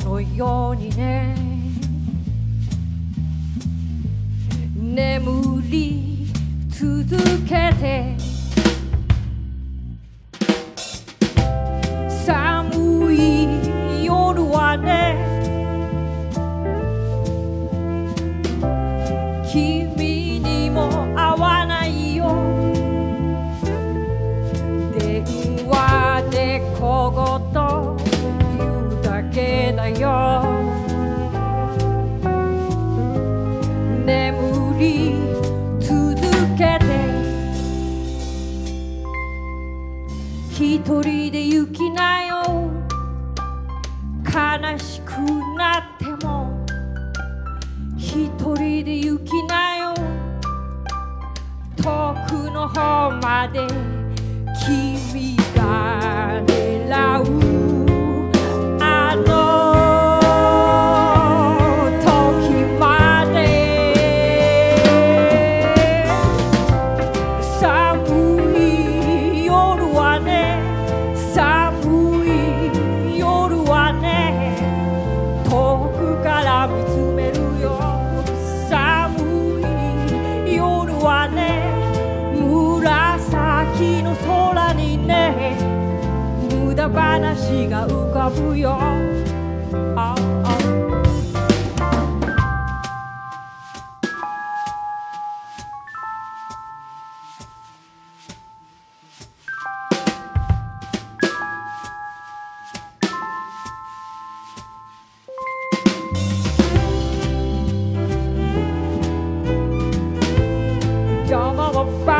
のようにね。眠り続けて。一人で行きなよ。悲しくなっても。一人で行きなよ。遠くの方まで君がね。話が浮かぶよああ我。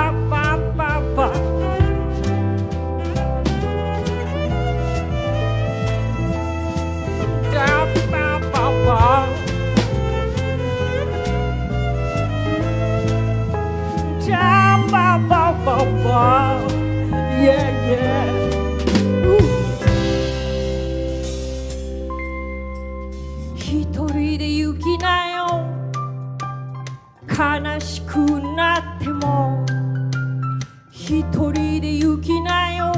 一人で行きなよ。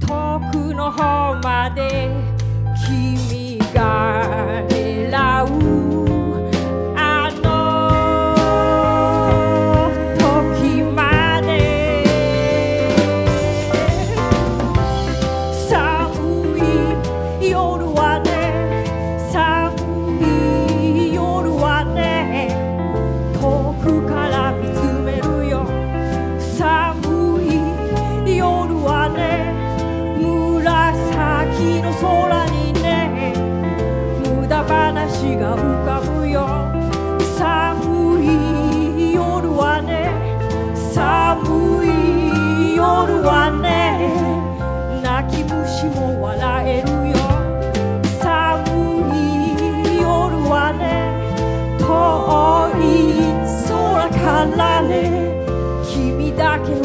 遠くの方まで君が狙う。あの時まで。寒い夜はね。らね。君だけ